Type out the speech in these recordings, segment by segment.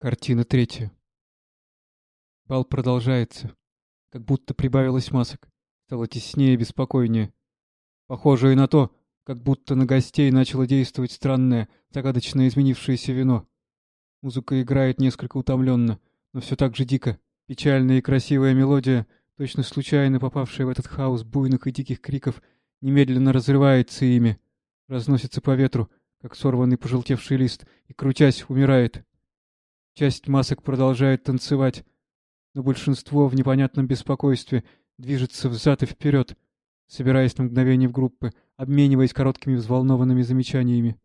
Картина третья. Бал продолжается. Как будто прибавилось масок. Стало теснее и беспокойнее. Похоже и на то, как будто на гостей начало действовать странное, загадочно изменившееся вино. Музыка играет несколько утомленно, но все так же дико. Печальная и красивая мелодия, точно случайно попавшая в этот хаос буйных и диких криков, немедленно разрывается ими, разносится по ветру, как сорванный пожелтевший лист, и, крутясь, умирает. Часть масок продолжает танцевать, но большинство в непонятном беспокойстве движется взад и вперед, собираясь на мгновение в группы, обмениваясь короткими взволнованными замечаниями.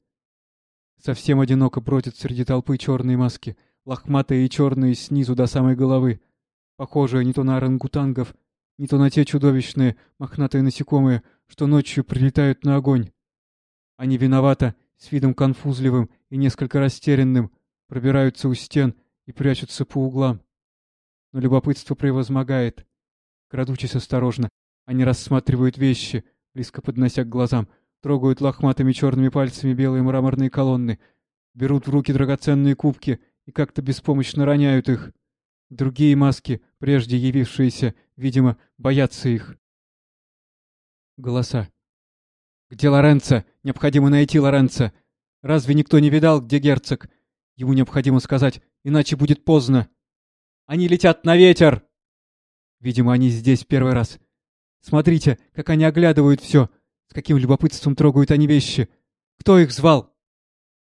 Совсем одиноко бродят среди толпы черные маски, лохматые и черные снизу до самой головы, похожие не то на орангутангов, не то на те чудовищные мохнатые насекомые, что ночью прилетают на огонь. Они виновато, с видом конфузливым и несколько растерянным, пробираются у стен и прячутся по углам. Но любопытство превозмогает. Крадучись осторожно, они рассматривают вещи, близко поднося к глазам, трогают лохматыми черными пальцами белые мраморные колонны, берут в руки драгоценные кубки и как-то беспомощно роняют их. Другие маски, прежде явившиеся, видимо, боятся их. Голоса. «Где Лоренцо? Необходимо найти Лоренцо! Разве никто не видал, где герцог? Ему необходимо сказать, иначе будет поздно. Они летят на ветер! Видимо, они здесь первый раз. Смотрите, как они оглядывают все, с каким любопытством трогают они вещи. Кто их звал?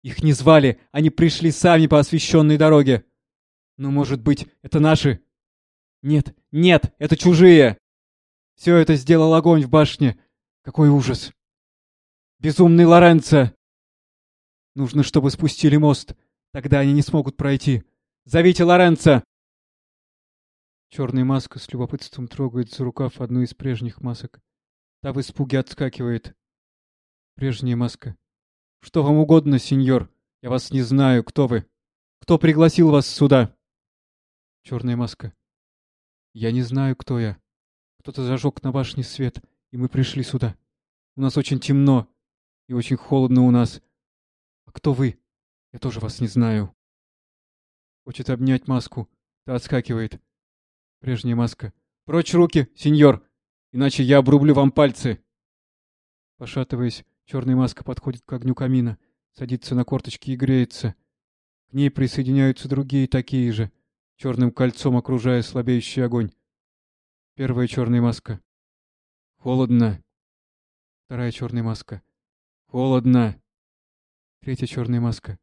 Их не звали, они пришли сами по освещенной дороге. Ну, может быть, это наши? Нет, нет, это чужие! Все это сделал огонь в башне. Какой ужас! Безумный Лоренцо! Нужно, чтобы спустили мост. Тогда они не смогут пройти. Зовите Лоренца!» Черная маска с любопытством трогает за рукав одну из прежних масок. Та в испуге отскакивает. Прежняя маска. «Что вам угодно, сеньор? Я вас не знаю. Кто вы? Кто пригласил вас сюда?» Черная маска. «Я не знаю, кто я. Кто-то зажег на башне свет, и мы пришли сюда. У нас очень темно, и очень холодно у нас. А кто вы?» Я тоже вас не знаю. Хочет обнять маску. Та отскакивает. Прежняя маска. Прочь руки, сеньор, иначе я обрублю вам пальцы. Пошатываясь, черная маска подходит к огню камина, садится на корточки и греется. К ней присоединяются другие такие же, черным кольцом окружая слабеющий огонь. Первая черная маска. Холодно. Вторая черная маска. Холодно. Третья черная маска.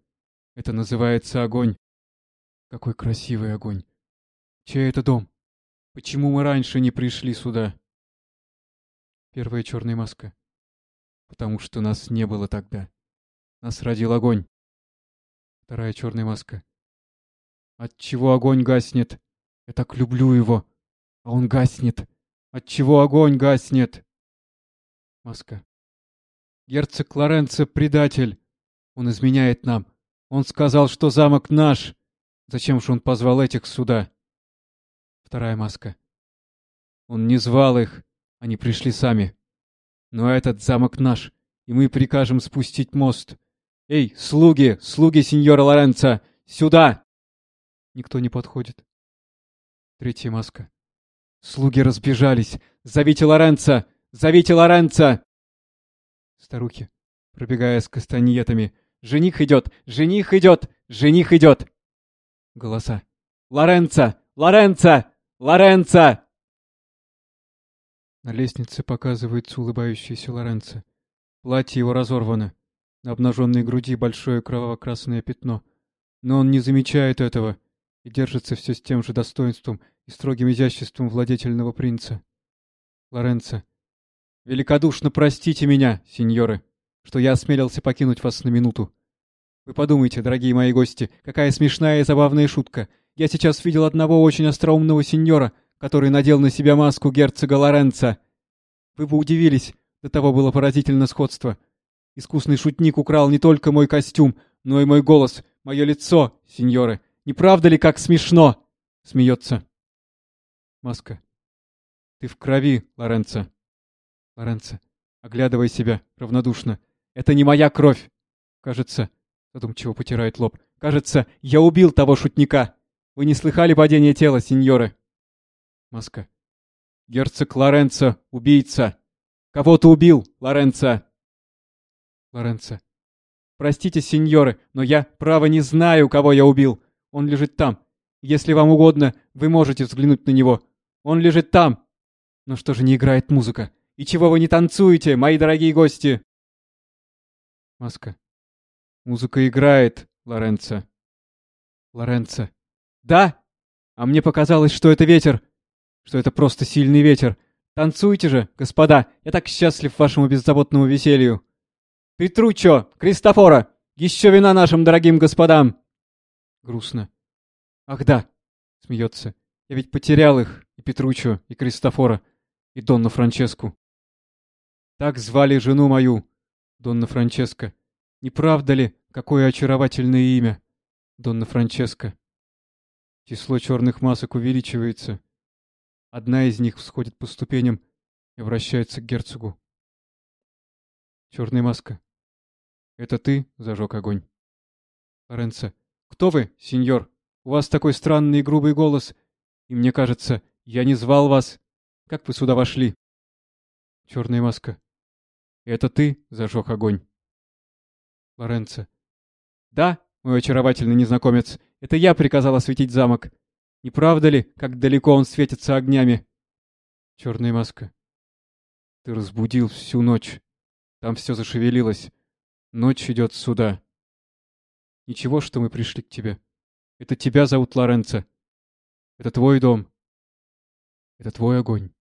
Это называется огонь. Какой красивый огонь. Чей это дом? Почему мы раньше не пришли сюда? Первая черная маска. Потому что нас не было тогда. Нас родил огонь. Вторая черная маска. Отчего огонь гаснет? Я так люблю его. А он гаснет. Отчего огонь гаснет? Маска. Герцог Лоренцо предатель. Он изменяет нам. Он сказал, что замок наш. Зачем же он позвал этих сюда? Вторая маска. Он не звал их, они пришли сами. Но этот замок наш, и мы прикажем спустить мост. Эй, слуги, слуги сеньора Лоренцо, сюда! Никто не подходит. Третья маска. Слуги разбежались. Зовите Лоренцо! Зовите Лоренцо! Старухи, пробегая с кастаньетами, Жених идет! Жених идет! Жених идет!» Голоса. «Лоренцо! Лоренцо! Лоренцо!» На лестнице показывается улыбающийся Лоренцо. Платье его разорвано. На обнаженной груди большое кроваво-красное пятно. Но он не замечает этого и держится все с тем же достоинством и строгим изяществом владетельного принца. Лоренцо. «Великодушно простите меня, сеньоры!» Что я осмелился покинуть вас на минуту. Вы подумайте, дорогие мои гости, какая смешная и забавная шутка. Я сейчас видел одного очень остроумного сеньора, который надел на себя маску герцога Лоренца. Вы бы удивились, до того было поразительно сходство. Искусный шутник украл не только мой костюм, но и мой голос, мое лицо, сеньоры. Не правда ли, как смешно? Смеется. Маска. Ты в крови, Лоренцо. Лоренцо, оглядывай себя равнодушно. Это не моя кровь. Кажется, задумчиво потирает лоб. Кажется, я убил того шутника. Вы не слыхали падения тела, сеньоры? Маска. Герцог Лоренцо, убийца. Кого ты убил, Лоренцо? Лоренцо. Простите, сеньоры, но я, право, не знаю, кого я убил. Он лежит там. Если вам угодно, вы можете взглянуть на него. Он лежит там. Но что же не играет музыка? И чего вы не танцуете, мои дорогие гости? Маска. Музыка играет, Лоренцо. Лоренцо. Да? А мне показалось, что это ветер. Что это просто сильный ветер. Танцуйте же, господа. Я так счастлив вашему беззаботному веселью. Петручо, Кристофора, еще вина нашим дорогим господам. Грустно. Ах да, смеется. Я ведь потерял их, и Петручо, и Кристофора, и Донну Франческу. Так звали жену мою, Донна Франческа. Не правда ли, какое очаровательное имя, Донна Франческа? Число черных масок увеличивается. Одна из них всходит по ступеням и вращается к герцогу. Черная маска. Это ты зажег огонь? Лоренцо. Кто вы, сеньор? У вас такой странный и грубый голос. И мне кажется, я не звал вас. Как вы сюда вошли? Черная маска. Это ты зажег огонь? Лоренцо. Да, мой очаровательный незнакомец, это я приказал осветить замок. Не правда ли, как далеко он светится огнями? Черная маска. Ты разбудил всю ночь. Там все зашевелилось. Ночь идет сюда. Ничего, что мы пришли к тебе. Это тебя зовут Лоренцо. Это твой дом. Это твой огонь.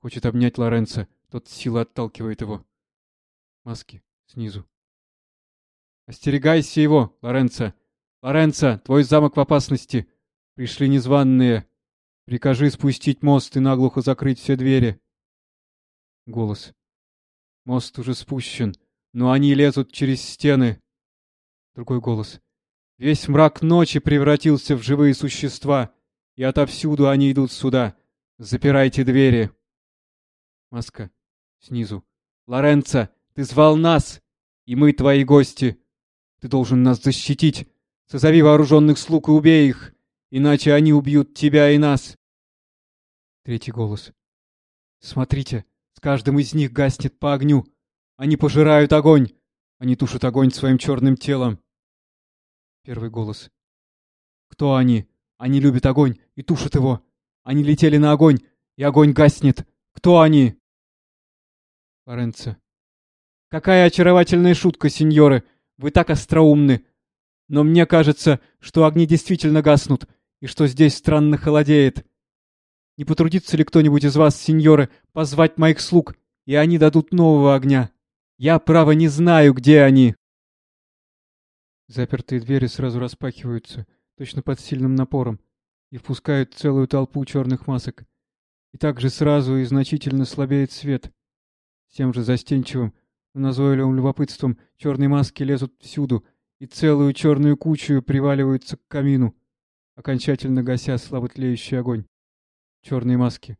Хочет обнять Лоренцо, тот сила отталкивает его. Маски снизу. Остерегайся его, Лоренцо. Лоренцо, твой замок в опасности. Пришли незваные. Прикажи спустить мост и наглухо закрыть все двери. Голос. Мост уже спущен, но они лезут через стены. Другой голос. Весь мрак ночи превратился в живые существа, и отовсюду они идут сюда. Запирайте двери. Маска. Снизу. Лоренцо, ты звал нас, и мы твои гости. Ты должен нас защитить. Созови вооруженных слуг и убей их, иначе они убьют тебя и нас. Третий голос. Смотрите, с каждым из них гаснет по огню. Они пожирают огонь. Они тушат огонь своим черным телом. Первый голос. Кто они? Они любят огонь и тушат его. Они летели на огонь, и огонь гаснет. Кто они? Лоренцо. Какая очаровательная шутка, сеньоры. Вы так остроумны. Но мне кажется, что огни действительно гаснут, и что здесь странно холодеет. Не потрудится ли кто-нибудь из вас, сеньоры, позвать моих слуг, и они дадут нового огня? Я, право, не знаю, где они. Запертые двери сразу распахиваются, точно под сильным напором, и впускают целую толпу черных масок. И также сразу и значительно слабеет свет. С тем же застенчивым, но назойливым любопытством черные маски лезут всюду и целую черную кучу приваливаются к камину, окончательно гася слабо тлеющий огонь. Черные маски.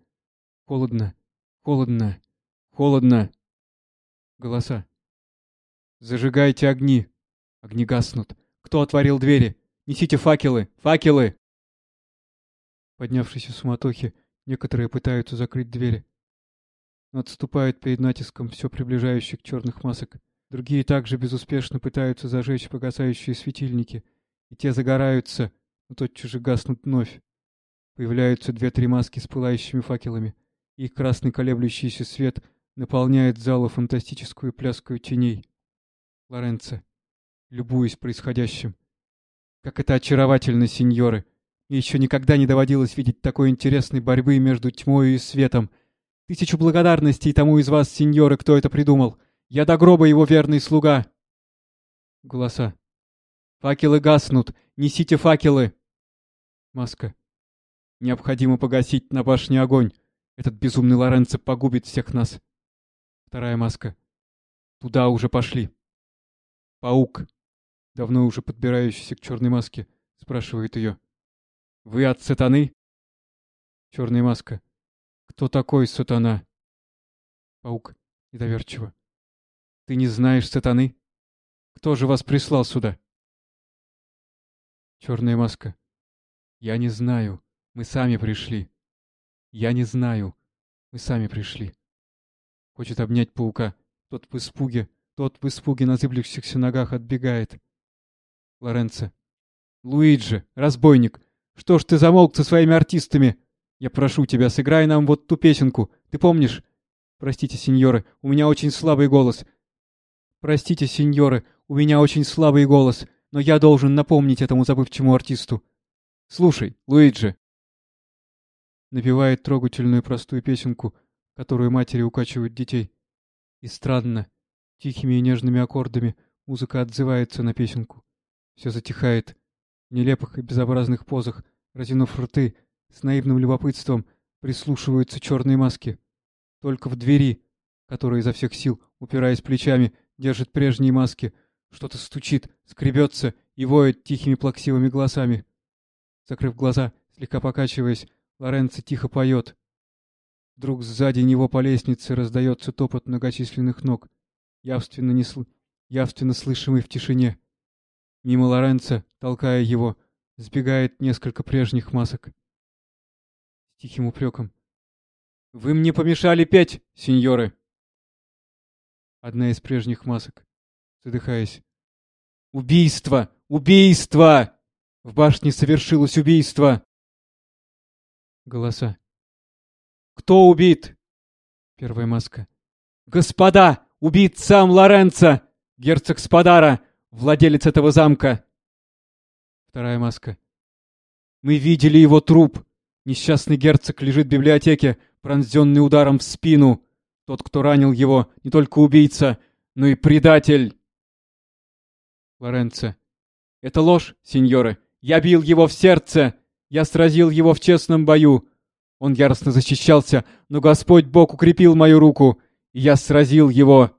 Холодно, холодно, холодно. Голоса. Зажигайте огни. Огни гаснут. Кто отворил двери? Несите факелы! Факелы! Поднявшись из суматохи, некоторые пытаются закрыть двери. Отступают перед натиском все приближающих черных масок. Другие также безуспешно пытаются зажечь погасающие светильники. И те загораются, но тотчас же гаснут вновь. Появляются две-три маски с пылающими факелами. Их красный колеблющийся свет наполняет залу фантастическую пляскую теней. Лоренцо любуясь происходящим. Как это очаровательно, сеньоры! Мне еще никогда не доводилось видеть такой интересной борьбы между тьмой и светом. Тысячу благодарностей тому из вас, сеньоры, кто это придумал. Я до гроба его верный слуга. Голоса. Факелы гаснут. Несите факелы. Маска. Необходимо погасить на башне огонь. Этот безумный Лоренцо погубит всех нас. Вторая маска. Туда уже пошли. Паук давно уже подбирающийся к черной маске, спрашивает ее. «Вы от сатаны?» Черная маска. «Кто такой сатана?» Паук недоверчиво. «Ты не знаешь сатаны? Кто же вас прислал сюда?» Черная маска. Я не знаю. Мы сами пришли. Я не знаю. Мы сами пришли. Хочет обнять паука. Тот в испуге, тот в испуге на зыблящихся ногах отбегает. Лоренцо. Луиджи, разбойник, что ж ты замолк со своими артистами? Я прошу тебя, сыграй нам вот ту песенку. Ты помнишь? Простите, сеньоры, у меня очень слабый голос. Простите, сеньоры, у меня очень слабый голос, но я должен напомнить этому забывчивому артисту. Слушай, Луиджи. Напевает трогательную простую песенку, которую матери укачивают детей. И странно, тихими и нежными аккордами музыка отзывается на песенку. Все затихает. В нелепых и безобразных позах, разинув рты, с наивным любопытством прислушиваются черные маски. Только в двери, которая изо всех сил, упираясь плечами, держит прежние маски, что-то стучит, скребется и воет тихими плаксивыми голосами. Закрыв глаза, слегка покачиваясь, Лоренцо тихо поет. Вдруг сзади него по лестнице раздается топот многочисленных ног, явственно, не сл... явственно слышимый в тишине. Мимо Лоренца, толкая его, сбегает несколько прежних масок. Тихим упреком. «Вы мне помешали петь, сеньоры!» Одна из прежних масок, задыхаясь. «Убийство! Убийство! В башне совершилось убийство!» Голоса. Кто убит? Первая маска. Господа! Убит сам Лоренцо! Герцог Спадара! Владелец этого замка! Вторая маска. Мы видели его труп. Несчастный герцог лежит в библиотеке, пронзенный ударом в спину. Тот, кто ранил его, не только убийца, но и предатель. Лоренцо. Это ложь, сеньоры. Я бил его в сердце. Я сразил его в честном бою. Он яростно защищался, но Господь Бог укрепил мою руку, и я сразил его.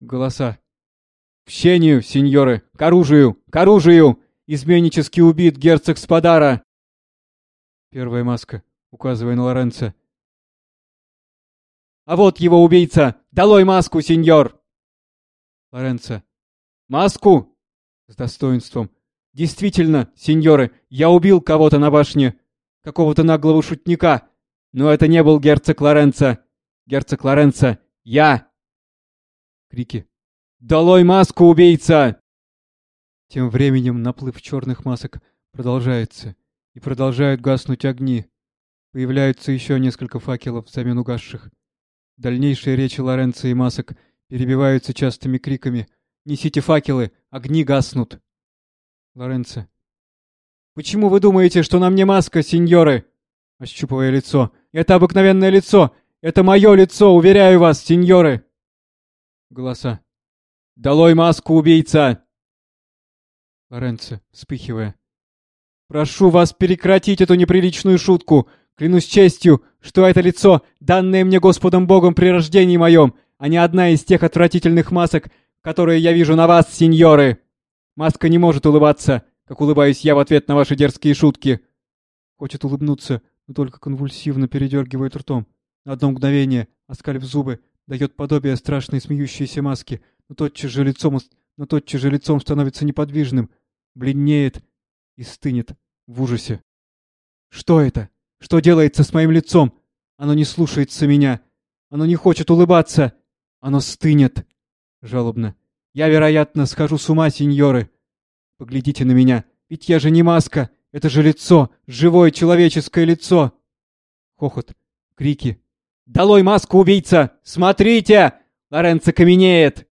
Голоса. «В щению, сеньоры! К оружию! К оружию! Изменнически убит герцог Спадара!» Первая маска, указывая на Лоренцо. «А вот его убийца! Долой маску, сеньор!» Лоренцо. «Маску!» С достоинством. «Действительно, сеньоры, я убил кого-то на башне какого-то наглого шутника. Но это не был герцог Лоренцо. Герцог Лоренцо, я!» Крики. «Долой маску, убийца!» Тем временем наплыв черных масок продолжается, и продолжают гаснуть огни. Появляются еще несколько факелов взамен угасших. Дальнейшие речи Лоренцо и масок перебиваются частыми криками «Несите факелы! Огни гаснут!» Лоренцо. «Почему вы думаете, что на мне маска, сеньоры?» Ощупывая лицо. «Это обыкновенное лицо! Это мое лицо, уверяю вас, сеньоры!» Голоса. «Долой маску, убийца!» Лоренцо, вспыхивая. «Прошу вас прекратить эту неприличную шутку! Клянусь честью, что это лицо, данное мне Господом Богом при рождении моем, а не одна из тех отвратительных масок, которые я вижу на вас, сеньоры! Маска не может улыбаться, как улыбаюсь я в ответ на ваши дерзкие шутки. Хочет улыбнуться, но только конвульсивно передергивает ртом. На одно мгновение, оскалив зубы, дает подобие страшной смеющейся маски, но тотчас же лицом, но тотчас же лицом становится неподвижным, бледнеет и стынет в ужасе. Что это? Что делается с моим лицом? Оно не слушается меня. Оно не хочет улыбаться. Оно стынет. Жалобно. Я, вероятно, схожу с ума, сеньоры. Поглядите на меня, ведь я же не маска, это же лицо, живое человеческое лицо. Хохот, крики. «Долой маску, убийца! Смотрите! Лоренцо каменеет!»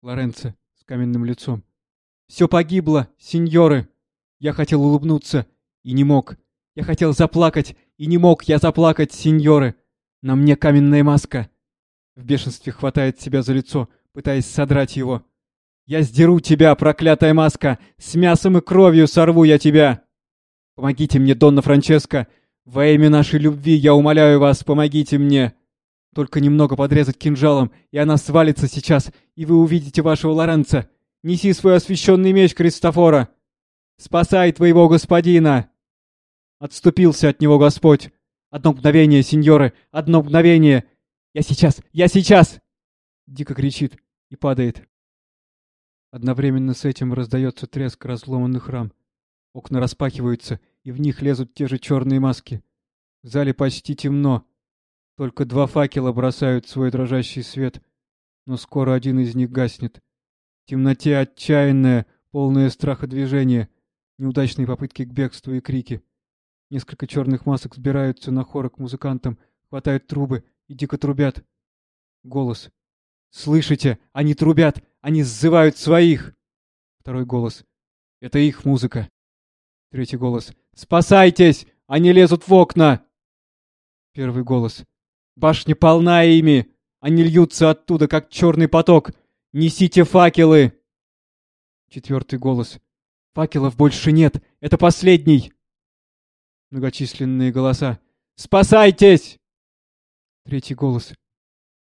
Лоренцо с каменным лицом. «Все погибло, сеньоры! Я хотел улыбнуться и не мог. Я хотел заплакать и не мог я заплакать, сеньоры! На мне каменная маска!» В бешенстве хватает себя за лицо, пытаясь содрать его. Я сдеру тебя, проклятая маска! С мясом и кровью сорву я тебя! Помогите мне, Донна Франческо! Во имя нашей любви я умоляю вас, помогите мне! Только немного подрезать кинжалом, и она свалится сейчас, и вы увидите вашего Лоренца! Неси свой освященный меч, Кристофора! Спасай твоего господина!» Отступился от него Господь. «Одно мгновение, сеньоры, одно мгновение! Я сейчас, я сейчас!» Дико кричит и падает. Одновременно с этим раздается треск разломанных рам. Окна распахиваются, и в них лезут те же черные маски. В зале почти темно. Только два факела бросают свой дрожащий свет, но скоро один из них гаснет. Темноте отчаянное, полное страха движение, неудачные попытки к бегству и крики. Несколько черных масок сбираются на хоры к музыкантам, хватают трубы и дико трубят. Голос. «Слышите? Они трубят! Они сзывают своих!» Второй голос. «Это их музыка!» Третий голос. «Спасайтесь! Они лезут в окна!» Первый голос. «Башня полна ими! Они льются оттуда, как черный поток! Несите факелы!» Четвертый голос. «Факелов больше нет! Это последний!» Многочисленные голоса. «Спасайтесь!» Третий голос.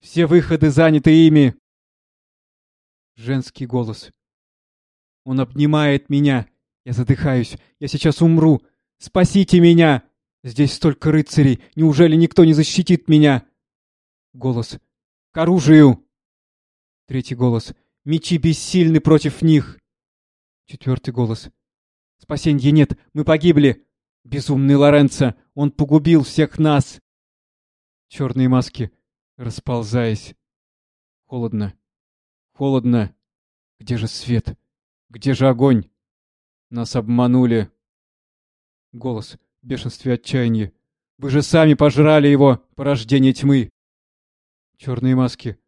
«Все выходы заняты ими!» Женский голос. «Он обнимает меня! Я задыхаюсь! Я сейчас умру! Спасите меня! Здесь столько рыцарей! Неужели никто не защитит меня?» Голос. «К оружию!» Третий голос. «Мечи бессильны против них!» Четвертый голос. «Спасенья нет! Мы погибли! Безумный Лоренцо! Он погубил всех нас!» Черные маски, расползаясь. Холодно. Холодно. Где же свет? Где же огонь? Нас обманули. Голос в бешенстве отчаяния. Вы же сами пожрали его, порождение тьмы. Черные маски.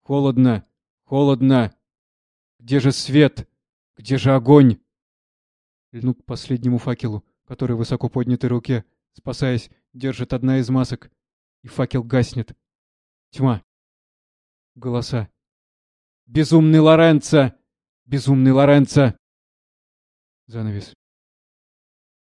Холодно. Холодно. Где же свет? Где же огонь? Льнут к последнему факелу, который высоко поднятой руке, спасаясь, держит одна из масок. И факел гаснет. Тьма. Голоса. «Безумный Лоренцо! Безумный Лоренцо!» Занавес.